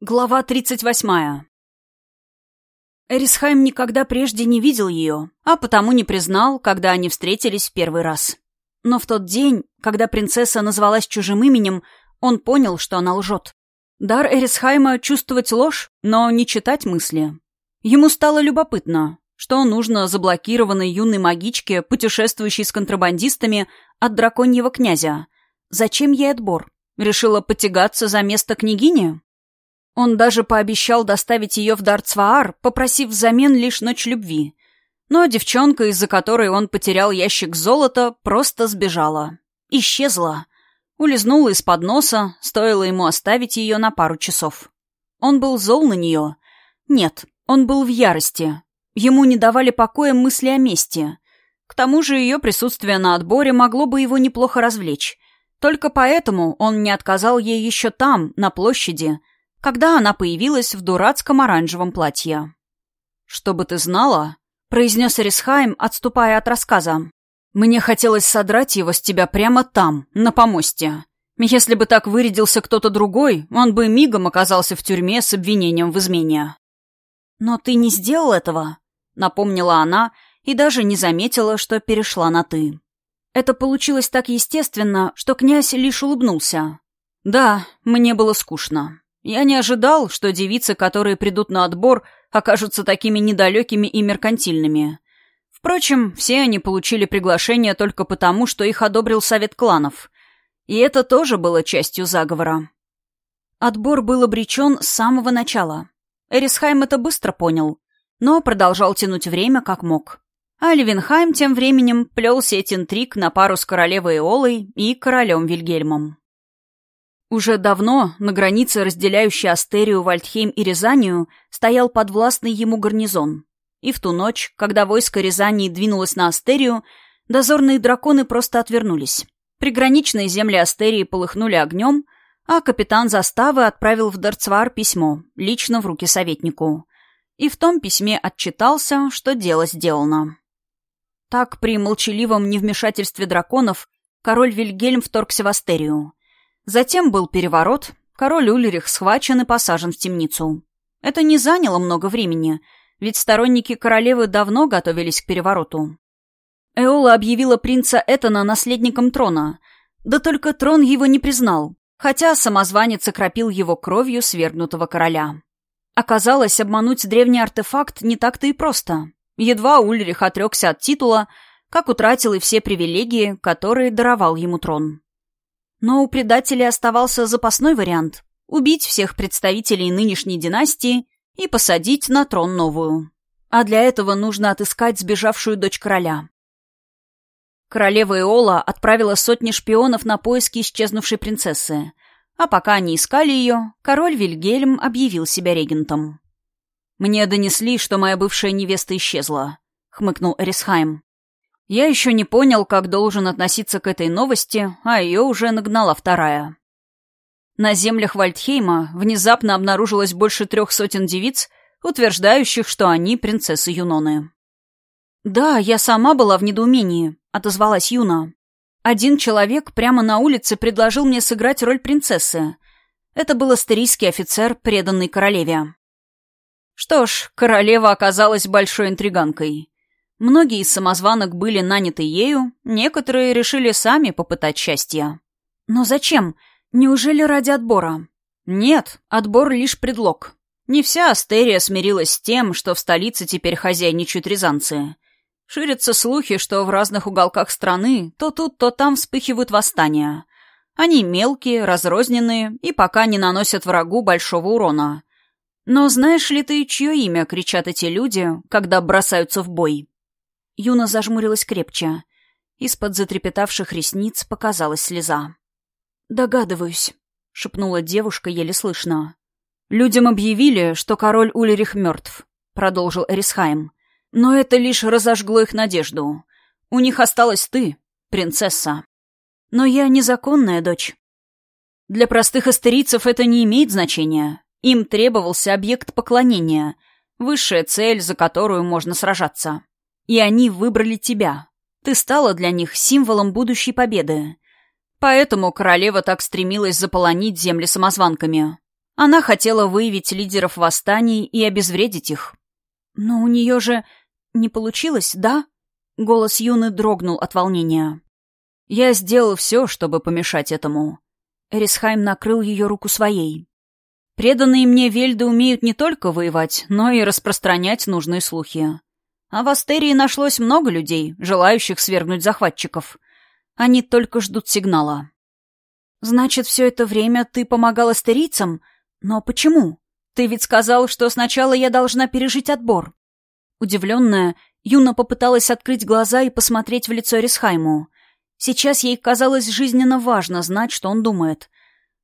Глава 38. Эрисхайм никогда прежде не видел ее, а потому не признал, когда они встретились в первый раз. Но в тот день, когда принцесса назвалась чужим именем, он понял, что она лжет. Дар Эрисхайма — чувствовать ложь, но не читать мысли. Ему стало любопытно, что нужно заблокированной юной магичке, путешествующей с контрабандистами, от драконьего князя. Зачем ей отбор? Решила потягаться за место княгини? Он даже пообещал доставить ее в Дарцваар, попросив взамен лишь ночь любви. Но девчонка, из-за которой он потерял ящик золота, просто сбежала. Исчезла. Улизнула из-под носа, стоило ему оставить ее на пару часов. Он был зол на нее. Нет, он был в ярости. Ему не давали покоя мысли о мести. К тому же ее присутствие на отборе могло бы его неплохо развлечь. Только поэтому он не отказал ей еще там, на площади, когда она появилась в дурацком оранжевом платье. «Чтобы ты знала», — произнес Эрисхайм, отступая от рассказа, «мне хотелось содрать его с тебя прямо там, на помосте. Если бы так вырядился кто-то другой, он бы мигом оказался в тюрьме с обвинением в измене». «Но ты не сделал этого», — напомнила она и даже не заметила, что перешла на «ты». Это получилось так естественно, что князь лишь улыбнулся. «Да, мне было скучно. Я не ожидал, что девицы, которые придут на отбор, окажутся такими недалекими и меркантильными. Впрочем, все они получили приглашение только потому, что их одобрил совет кланов. И это тоже было частью заговора. Отбор был обречен с самого начала. Эрисхайм это быстро понял, но продолжал тянуть время как мог. А Левенхайм тем временем плел сеть интриг на пару с королевой Эолой и королем Вильгельмом. Уже давно на границе, разделяющей Астерию, Вальдхейм и Рязанию, стоял подвластный ему гарнизон. И в ту ночь, когда войско Рязании двинулось на Астерию, дозорные драконы просто отвернулись. Приграничные земли Астерии полыхнули огнем, а капитан заставы отправил в Дарцвар письмо, лично в руки советнику. И в том письме отчитался, что дело сделано. Так, при молчаливом невмешательстве драконов, король Вильгельм вторгся в Астерию — Затем был переворот, король Ульрих схвачен и посажен в темницу. Это не заняло много времени, ведь сторонники королевы давно готовились к перевороту. Эола объявила принца Этона наследником трона, да только трон его не признал, хотя самозванец окропил его кровью свергнутого короля. Оказалось, обмануть древний артефакт не так-то и просто. Едва Ульрих отрекся от титула, как утратил и все привилегии, которые даровал ему трон. Но у предателей оставался запасной вариант — убить всех представителей нынешней династии и посадить на трон новую. А для этого нужно отыскать сбежавшую дочь короля. Королева Эола отправила сотни шпионов на поиски исчезнувшей принцессы, а пока они искали ее, король Вильгельм объявил себя регентом. «Мне донесли, что моя бывшая невеста исчезла», — хмыкнул Эрисхайм. Я еще не понял, как должен относиться к этой новости, а ее уже нагнала вторая. На землях Вальдхейма внезапно обнаружилось больше трех сотен девиц, утверждающих, что они принцессы Юноны. «Да, я сама была в недоумении», — отозвалась Юна. «Один человек прямо на улице предложил мне сыграть роль принцессы. Это был астерийский офицер, преданный королеве». Что ж, королева оказалась большой интриганкой. Многие из самозванок были наняты ею, некоторые решили сами попытать счастье. Но зачем? Неужели ради отбора? Нет, отбор лишь предлог. Не вся Астерия смирилась с тем, что в столице теперь хозяйничают рязанцы. Ширятся слухи, что в разных уголках страны то тут, то там вспыхивают восстания. Они мелкие, разрозненные и пока не наносят врагу большого урона. Но знаешь ли ты, чье имя кричат эти люди, когда бросаются в бой? Юна зажмурилась крепче. Из-под затрепетавших ресниц показалась слеза. «Догадываюсь», — шепнула девушка еле слышно. «Людям объявили, что король Ульрих мертв», — продолжил Эрисхайм. «Но это лишь разожгло их надежду. У них осталась ты, принцесса. Но я незаконная дочь. Для простых астерийцев это не имеет значения. Им требовался объект поклонения, высшая цель, за которую можно сражаться. И они выбрали тебя. Ты стала для них символом будущей победы. Поэтому королева так стремилась заполонить земли самозванками. Она хотела выявить лидеров восстаний и обезвредить их. Но у нее же не получилось, да? Голос Юны дрогнул от волнения. Я сделал все, чтобы помешать этому. Эрисхайм накрыл ее руку своей. Преданные мне вельды умеют не только воевать, но и распространять нужные слухи. А в Астерии нашлось много людей, желающих свергнуть захватчиков. Они только ждут сигнала. «Значит, все это время ты помогал астерийцам? Но почему? Ты ведь сказал, что сначала я должна пережить отбор». Удивленная, Юна попыталась открыть глаза и посмотреть в лицо Рисхайму. Сейчас ей казалось жизненно важно знать, что он думает.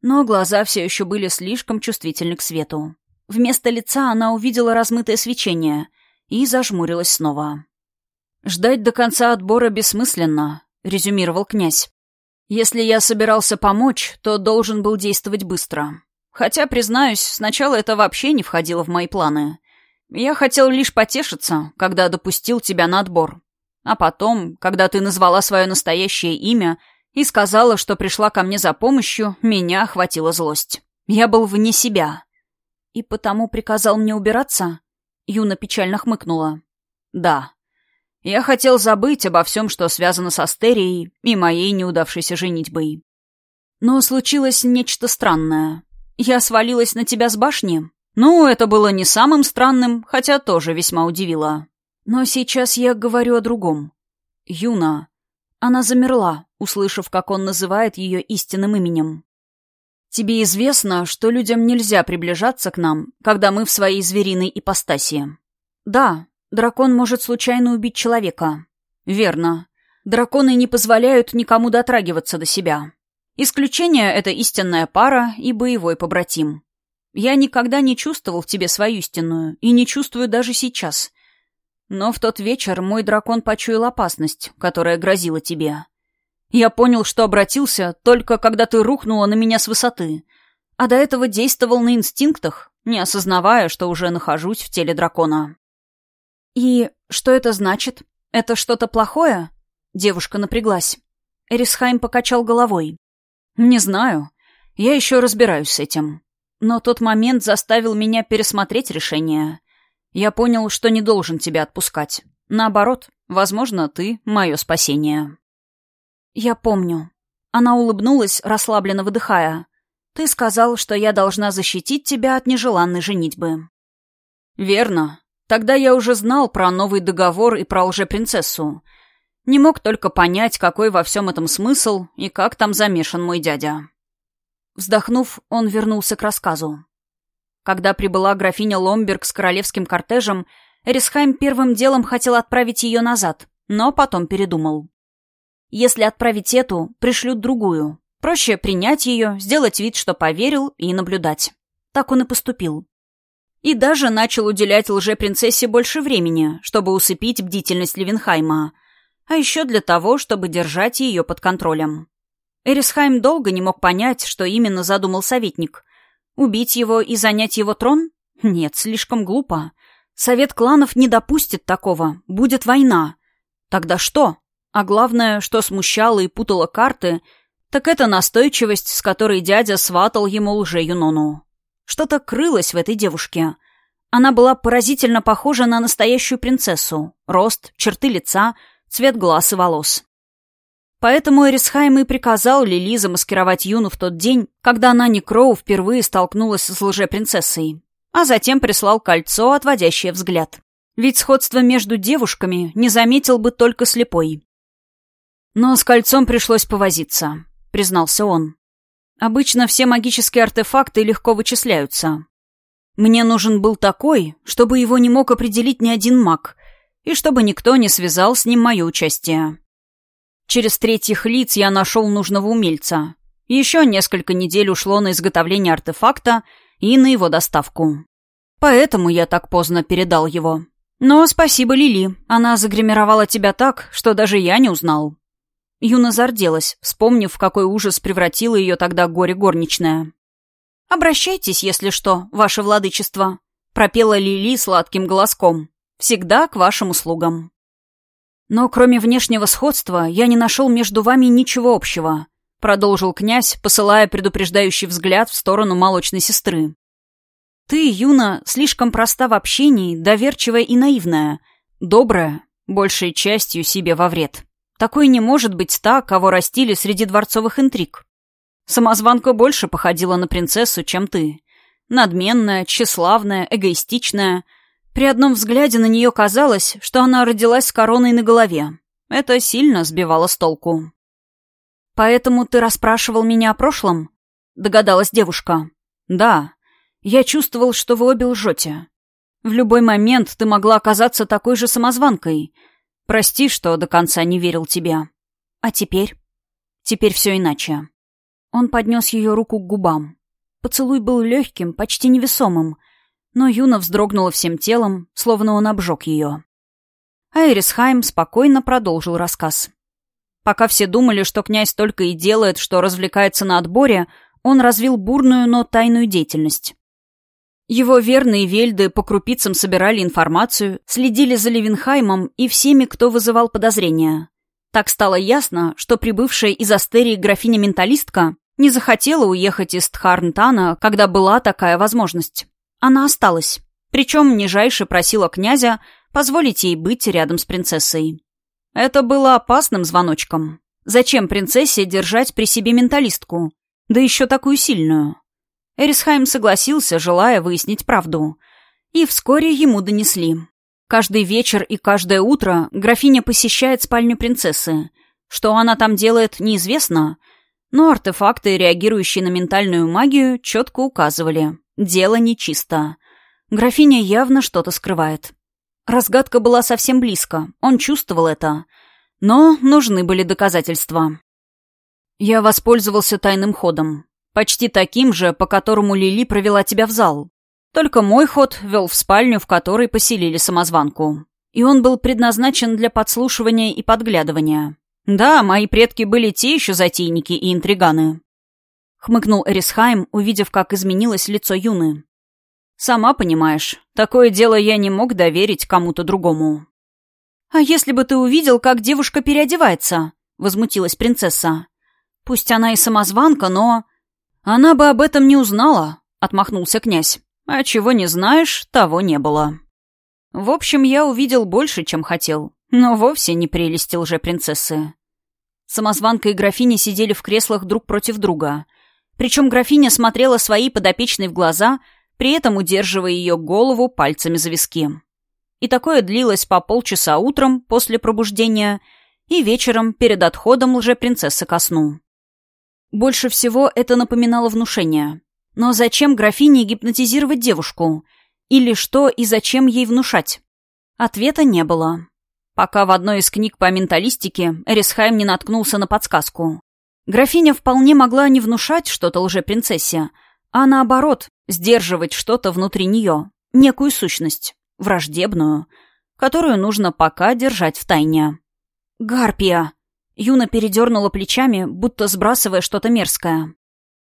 Но глаза все еще были слишком чувствительны к свету. Вместо лица она увидела размытое свечение и зажмурилась снова. «Ждать до конца отбора бессмысленно», — резюмировал князь. «Если я собирался помочь, то должен был действовать быстро. Хотя, признаюсь, сначала это вообще не входило в мои планы. Я хотел лишь потешиться, когда допустил тебя на отбор. А потом, когда ты назвала свое настоящее имя и сказала, что пришла ко мне за помощью, меня охватила злость. Я был вне себя. И потому приказал мне убираться? Юна печально хмыкнула. Да. Я хотел забыть обо всем, что связано с Астерией и моей неудавшейся женитьбой. Но случилось нечто странное. Я свалилась на тебя с башни? Ну, это было не самым странным, хотя тоже весьма удивило. Но сейчас я говорю о другом. Юна. Она замерла, услышав, как он называет ее истинным именем. «Тебе известно, что людям нельзя приближаться к нам, когда мы в своей звериной ипостаси?» «Да, дракон может случайно убить человека». «Верно. Драконы не позволяют никому дотрагиваться до себя. Исключение — это истинная пара и боевой побратим. Я никогда не чувствовал в тебе свою истинную, и не чувствую даже сейчас. Но в тот вечер мой дракон почуял опасность, которая грозила тебе. Я понял, что обратился только когда ты рухнула на меня с высоты, а до этого действовал на инстинктах, не осознавая, что уже нахожусь в теле дракона. «И что это значит? Это что-то плохое?» Девушка напряглась. Эрисхайм покачал головой. «Не знаю. Я еще разбираюсь с этим. Но тот момент заставил меня пересмотреть решение. Я понял, что не должен тебя отпускать. Наоборот, возможно, ты — мое спасение». «Я помню». Она улыбнулась, расслабленно выдыхая. «Ты сказал, что я должна защитить тебя от нежеланной женитьбы». «Верно. Тогда я уже знал про новый договор и про лжепринцессу. Не мог только понять, какой во всем этом смысл и как там замешан мой дядя». Вздохнув, он вернулся к рассказу. Когда прибыла графиня Ломберг с королевским кортежем, Эрисхайм первым делом хотел отправить ее назад, но потом передумал. Если отправить эту, пришлют другую. Проще принять ее, сделать вид, что поверил, и наблюдать. Так он и поступил. И даже начал уделять лже-принцессе больше времени, чтобы усыпить бдительность Левенхайма, а еще для того, чтобы держать ее под контролем. Эрисхайм долго не мог понять, что именно задумал советник. Убить его и занять его трон? Нет, слишком глупо. Совет кланов не допустит такого. Будет война. Тогда что? А главное, что смущало и путало карты, так это настойчивость, с которой дядя сватал ему лже-юнону. Что-то крылось в этой девушке. Она была поразительно похожа на настоящую принцессу. Рост, черты лица, цвет глаз и волос. Поэтому Эрисхайм и приказал Лили замаскировать Юну в тот день, когда Нани Кроу впервые столкнулась с лже-принцессой. А затем прислал кольцо, отводящее взгляд. Ведь сходство между девушками не заметил бы только слепой. «Но с кольцом пришлось повозиться», — признался он. «Обычно все магические артефакты легко вычисляются. Мне нужен был такой, чтобы его не мог определить ни один маг, и чтобы никто не связал с ним мое участие. Через третьих лиц я нашел нужного умельца. Еще несколько недель ушло на изготовление артефакта и на его доставку. Поэтому я так поздно передал его. Но спасибо Лили, она загримировала тебя так, что даже я не узнал». Юна зарделась, вспомнив, в какой ужас превратила ее тогда горе горничная. «Обращайтесь, если что, ваше владычество», — пропела Лили сладким голоском. «Всегда к вашим услугам». Но кроме внешнего сходства я не нашел между вами ничего общего. продолжил князь, посылая предупреждающий взгляд в сторону молочной сестры. «Ты, Юна, слишком проста в общении, доверчивая и наивная, добрая, большей частью себе во вред. Такой не может быть та, кого растили среди дворцовых интриг. Самозванка больше походила на принцессу, чем ты. Надменная, тщеславная, эгоистичная. При одном взгляде на нее казалось, что она родилась с короной на голове. Это сильно сбивало с толку. «Поэтому ты расспрашивал меня о прошлом?» — догадалась девушка. «Да. Я чувствовал, что вы обе лжете. В любой момент ты могла оказаться такой же самозванкой. Прости, что до конца не верил тебе. А теперь? Теперь все иначе». Он поднес ее руку к губам. Поцелуй был легким, почти невесомым, но Юна вздрогнула всем телом, словно он обжег ее. Айрисхайм спокойно продолжил рассказ. Пока все думали, что князь только и делает, что развлекается на отборе, он развил бурную, но тайную деятельность. Его верные вельды по крупицам собирали информацию, следили за Левинхаймом и всеми, кто вызывал подозрения. Так стало ясно, что прибывшая из Астерии графиня-менталистка не захотела уехать из Тхарнтана, когда была такая возможность. Она осталась. Причем нижайше просила князя позволить ей быть рядом с принцессой. Это было опасным звоночком. Зачем принцессе держать при себе менталистку? Да еще такую сильную. Эрисхайм согласился, желая выяснить правду. И вскоре ему донесли. Каждый вечер и каждое утро графиня посещает спальню принцессы. Что она там делает, неизвестно — но артефакты, реагирующие на ментальную магию, четко указывали. Дело нечисто. Графиня явно что-то скрывает. Разгадка была совсем близко, он чувствовал это. Но нужны были доказательства. Я воспользовался тайным ходом. Почти таким же, по которому Лили провела тебя в зал. Только мой ход вел в спальню, в которой поселили самозванку. И он был предназначен для подслушивания и подглядывания. «Да, мои предки были те еще затейники и интриганы», — хмыкнул Эрисхайм, увидев, как изменилось лицо Юны. «Сама понимаешь, такое дело я не мог доверить кому-то другому». «А если бы ты увидел, как девушка переодевается?» — возмутилась принцесса. «Пусть она и самозванка, но...» «Она бы об этом не узнала», — отмахнулся князь. «А чего не знаешь, того не было». В общем, я увидел больше, чем хотел. Но вовсе не прелести лже-принцессы. Самозванка и графиня сидели в креслах друг против друга. Причем графиня смотрела своей подопечной в глаза, при этом удерживая ее голову пальцами за виски. И такое длилось по полчаса утром после пробуждения и вечером перед отходом лже-принцессы ко сну. Больше всего это напоминало внушение. Но зачем графине гипнотизировать девушку? Или что и зачем ей внушать? Ответа не было пока в одной из книг по менталистике Эрисхайм не наткнулся на подсказку. Графиня вполне могла не внушать что-то лже-принцессе, а наоборот, сдерживать что-то внутри нее, некую сущность, враждебную, которую нужно пока держать в тайне. «Гарпия!» Юна передернула плечами, будто сбрасывая что-то мерзкое.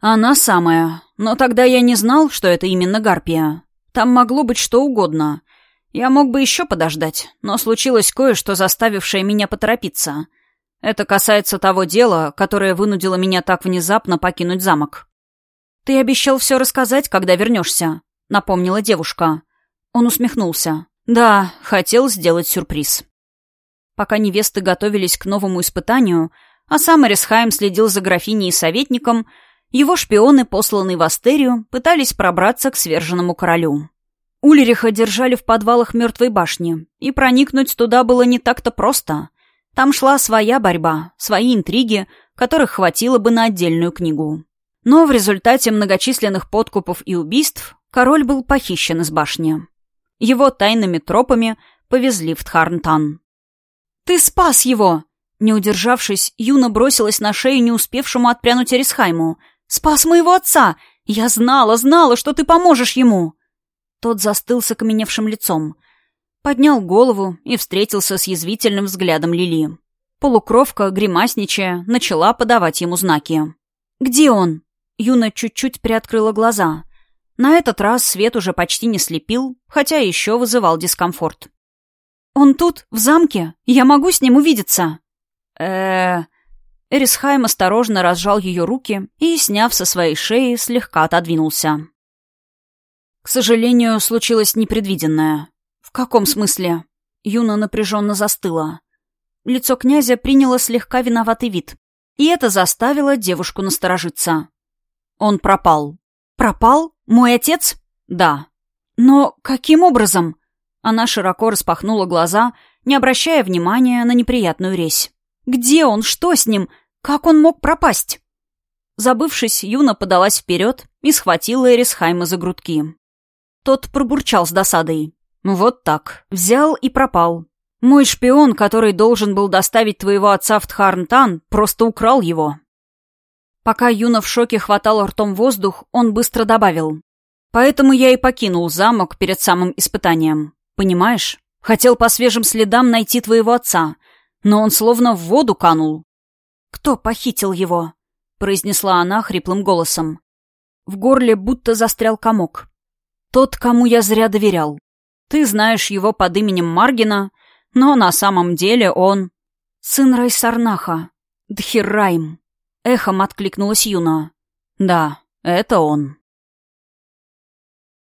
«Она самая. Но тогда я не знал, что это именно Гарпия. Там могло быть что угодно. Я мог бы еще подождать, но случилось кое-что, заставившее меня поторопиться. Это касается того дела, которое вынудило меня так внезапно покинуть замок. «Ты обещал все рассказать, когда вернешься», — напомнила девушка. Он усмехнулся. «Да, хотел сделать сюрприз». Пока невесты готовились к новому испытанию, а сам Эрисхайм следил за графиней и советником, его шпионы, посланные в Астерию, пытались пробраться к сверженному королю. Ульриха держали в подвалах мертвой башни, и проникнуть туда было не так-то просто. Там шла своя борьба, свои интриги, которых хватило бы на отдельную книгу. Но в результате многочисленных подкупов и убийств король был похищен из башни. Его тайными тропами повезли в Тхарнтан. «Ты спас его!» Не удержавшись, Юна бросилась на шею не успевшему отпрянуть Эрисхайму. «Спас моего отца! Я знала, знала, что ты поможешь ему!» Тот застыл с окаменевшим лицом. Поднял голову и встретился с язвительным взглядом Лили. Полукровка, гримасничая, начала подавать ему знаки. «Где он?» Юна чуть-чуть приоткрыла глаза. На этот раз свет уже почти не слепил, хотя еще вызывал дискомфорт. «Он тут, в замке? Я могу с ним увидеться?» э Эрисхайм осторожно разжал ее руки и, сняв со своей шеи, слегка отодвинулся. К сожалению, случилось непредвиденное. В каком смысле? Юна напряженно застыла. Лицо князя приняло слегка виноватый вид, и это заставило девушку насторожиться. Он пропал. «Пропал? Мой отец?» «Да». «Но каким образом?» Она широко распахнула глаза, не обращая внимания на неприятную резь. «Где он? Что с ним? Как он мог пропасть?» Забывшись, Юна подалась вперед и схватила Эрисхайма за грудки. Тот пробурчал с досадой. «Вот так. Взял и пропал. Мой шпион, который должен был доставить твоего отца в Тхарнтан, просто украл его». Пока Юна в шоке хватал ртом воздух, он быстро добавил. «Поэтому я и покинул замок перед самым испытанием. Понимаешь? Хотел по свежим следам найти твоего отца, но он словно в воду канул». «Кто похитил его?» — произнесла она хриплым голосом. В горле будто застрял комок. «Тот, кому я зря доверял. Ты знаешь его под именем Маргина, но на самом деле он...» «Сын Райсарнаха. Дхиррайм». Эхом откликнулась Юна. «Да, это он».